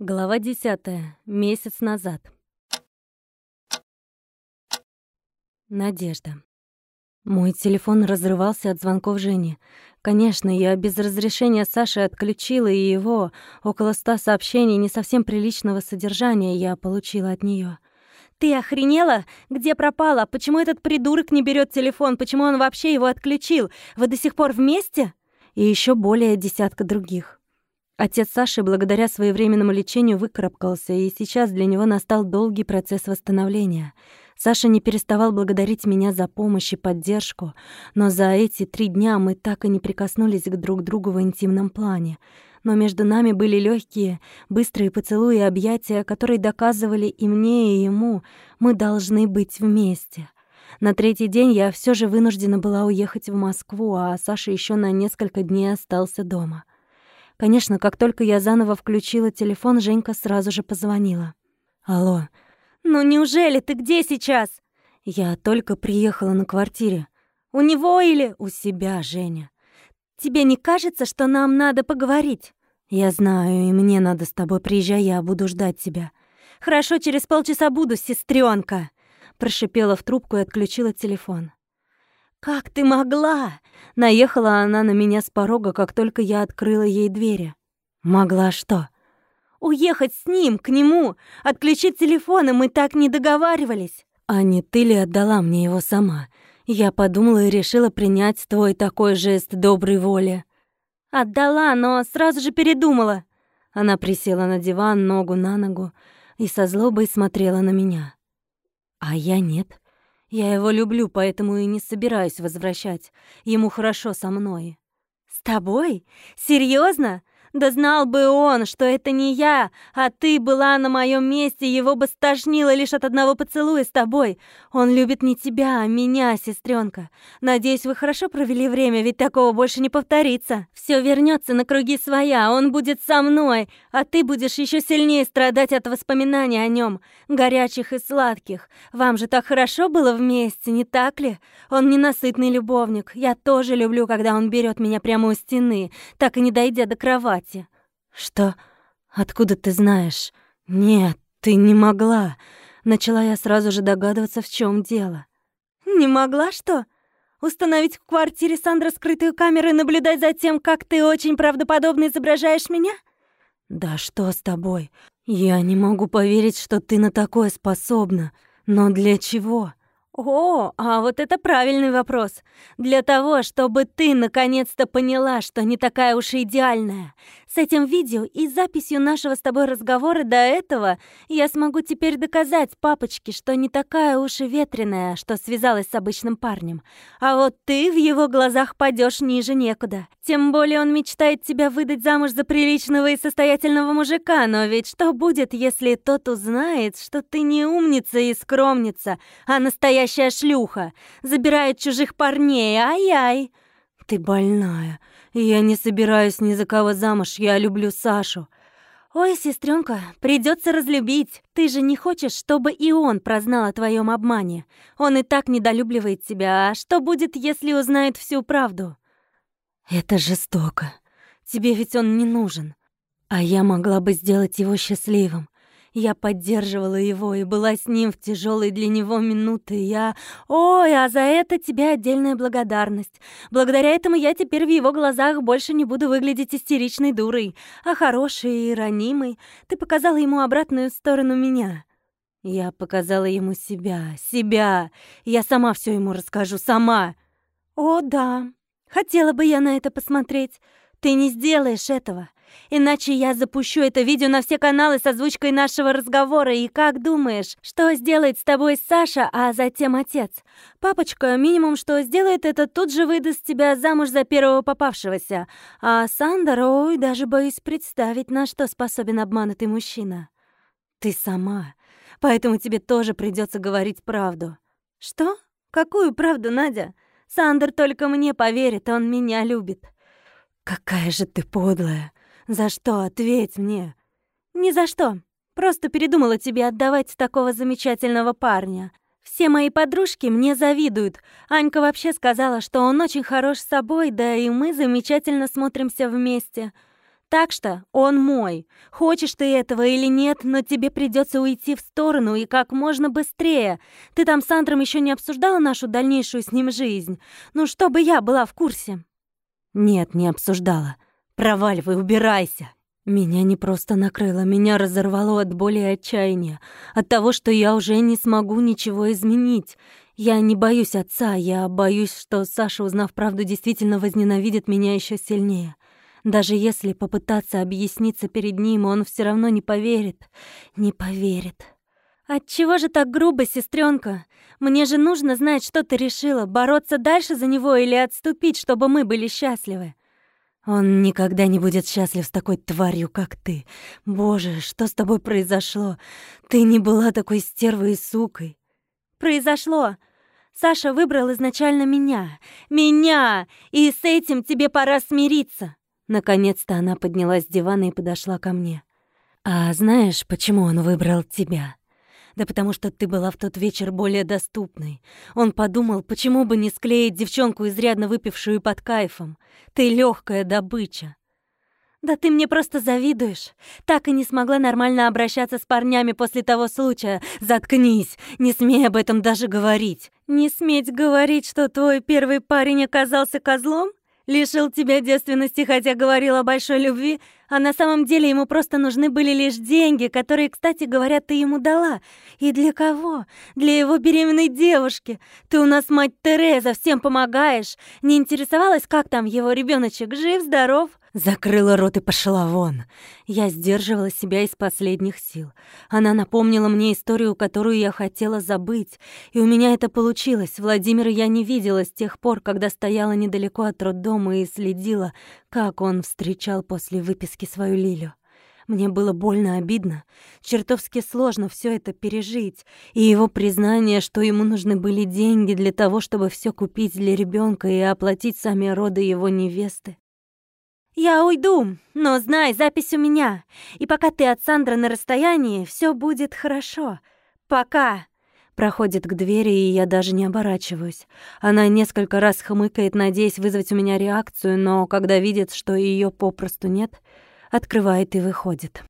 Глава десятая. Месяц назад. Надежда. Мой телефон разрывался от звонков Жени. Конечно, я без разрешения Саши отключила и его. Около ста сообщений не совсем приличного содержания я получила от нее. «Ты охренела? Где пропала? Почему этот придурок не берет телефон? Почему он вообще его отключил? Вы до сих пор вместе?» И еще более десятка других. Отец Саши благодаря своевременному лечению выкарабкался, и сейчас для него настал долгий процесс восстановления. Саша не переставал благодарить меня за помощь и поддержку, но за эти три дня мы так и не прикоснулись к друг другу в интимном плане. Но между нами были легкие, быстрые поцелуи и объятия, которые доказывали и мне, и ему, мы должны быть вместе. На третий день я все же вынуждена была уехать в Москву, а Саша еще на несколько дней остался дома. Конечно, как только я заново включила телефон, Женька сразу же позвонила. «Алло». «Ну неужели ты где сейчас?» «Я только приехала на квартире». «У него или...» «У себя, Женя». «Тебе не кажется, что нам надо поговорить?» «Я знаю, и мне надо с тобой. Приезжай, я буду ждать тебя». «Хорошо, через полчаса буду, сестренка. Прошипела в трубку и отключила телефон. «Как ты могла?» Наехала она на меня с порога, как только я открыла ей двери. «Могла что?» «Уехать с ним, к нему, отключить телефон, и мы так не договаривались». «А не ты ли отдала мне его сама?» Я подумала и решила принять твой такой жест доброй воли. «Отдала, но сразу же передумала». Она присела на диван, ногу на ногу, и со злобой смотрела на меня. А я нет. Я его люблю, поэтому и не собираюсь возвращать. Ему хорошо со мной. С тобой? Серьезно? Да знал бы он, что это не я, а ты была на моем месте, его бы стошнило лишь от одного поцелуя с тобой. Он любит не тебя, а меня, сестренка. Надеюсь, вы хорошо провели время, ведь такого больше не повторится. Все вернется на круги своя, он будет со мной, а ты будешь еще сильнее страдать от воспоминаний о нем, горячих и сладких. Вам же так хорошо было вместе, не так ли? Он ненасытный любовник. Я тоже люблю, когда он берет меня прямо у стены, так и не дойдя до кровати кровати. «Что? Откуда ты знаешь? Нет, ты не могла!» Начала я сразу же догадываться, в чем дело. «Не могла, что? Установить в квартире Сандра скрытую камеру и наблюдать за тем, как ты очень правдоподобно изображаешь меня?» «Да что с тобой? Я не могу поверить, что ты на такое способна. Но для чего?» О, а вот это правильный вопрос. Для того, чтобы ты наконец-то поняла, что не такая уж и идеальная. С этим видео и записью нашего с тобой разговора до этого я смогу теперь доказать папочке, что не такая уж и ветреная, что связалась с обычным парнем. А вот ты в его глазах падешь ниже некуда. Тем более он мечтает тебя выдать замуж за приличного и состоятельного мужика, но ведь что будет, если тот узнает, что ты не умница и скромница, а настоящая шлюха, забирает чужих парней, ай-яй. Ты больная. Я не собираюсь ни за кого замуж, я люблю Сашу. Ой, сестренка, придется разлюбить. Ты же не хочешь, чтобы и он прознал о твоем обмане. Он и так недолюбливает тебя, а что будет, если узнает всю правду? Это жестоко. Тебе ведь он не нужен. А я могла бы сделать его счастливым. Я поддерживала его и была с ним в тяжелые для него минуты. Я... Ой, а за это тебе отдельная благодарность. Благодаря этому я теперь в его глазах больше не буду выглядеть истеричной дурой, а хорошей и ранимой. Ты показала ему обратную сторону меня. Я показала ему себя, себя. Я сама все ему расскажу, сама. О, да. Хотела бы я на это посмотреть. Ты не сделаешь этого. Иначе я запущу это видео на все каналы с озвучкой нашего разговора. И как думаешь, что сделает с тобой Саша, а затем отец? Папочка минимум что сделает, это тут же выдаст тебя замуж за первого попавшегося. А Сандер, ой, даже боюсь представить, на что способен обманутый мужчина. Ты сама. Поэтому тебе тоже придется говорить правду. Что? Какую правду, Надя? Сандер только мне поверит, он меня любит. Какая же ты подлая. «За что? Ответь мне!» «Ни за что. Просто передумала тебе отдавать такого замечательного парня. Все мои подружки мне завидуют. Анька вообще сказала, что он очень хорош с собой, да и мы замечательно смотримся вместе. Так что он мой. Хочешь ты этого или нет, но тебе придется уйти в сторону и как можно быстрее. Ты там с Андром еще не обсуждала нашу дальнейшую с ним жизнь? Ну, чтобы я была в курсе. Нет, не обсуждала. Проваливай, убирайся. Меня не просто накрыло, меня разорвало от боли и отчаяния, от того, что я уже не смогу ничего изменить. Я не боюсь отца, я боюсь, что Саша, узнав правду, действительно возненавидит меня еще сильнее. Даже если попытаться объясниться перед ним, он все равно не поверит. Не поверит. «Отчего же так грубо, сестренка? Мне же нужно знать, что ты решила, бороться дальше за него или отступить, чтобы мы были счастливы». Он никогда не будет счастлив с такой тварью, как ты. Боже, что с тобой произошло? Ты не была такой стервой и сукой. Произошло. Саша выбрал изначально меня. Меня! И с этим тебе пора смириться. Наконец-то она поднялась с дивана и подошла ко мне. А знаешь, почему он выбрал тебя? Да потому что ты была в тот вечер более доступной. Он подумал, почему бы не склеить девчонку, изрядно выпившую под кайфом. Ты легкая добыча. Да ты мне просто завидуешь. Так и не смогла нормально обращаться с парнями после того случая. Заткнись, не смей об этом даже говорить. Не сметь говорить, что твой первый парень оказался козлом? Лишил тебя девственности, хотя говорил о большой любви, а на самом деле ему просто нужны были лишь деньги, которые, кстати говоря, ты ему дала. И для кого? Для его беременной девушки. Ты у нас мать Тереза, всем помогаешь. Не интересовалась, как там его ребеночек, жив, здоров? Закрыла рот и пошла вон. Я сдерживала себя из последних сил. Она напомнила мне историю, которую я хотела забыть. И у меня это получилось. Владимира я не видела с тех пор, когда стояла недалеко от роддома и следила, как он встречал после выписки свою Лилю. Мне было больно обидно. Чертовски сложно все это пережить. И его признание, что ему нужны были деньги для того, чтобы все купить для ребенка и оплатить сами роды его невесты. «Я уйду, но знай, запись у меня. И пока ты от Сандры на расстоянии, все будет хорошо. Пока!» Проходит к двери, и я даже не оборачиваюсь. Она несколько раз хмыкает, надеясь вызвать у меня реакцию, но когда видит, что ее попросту нет, открывает и выходит.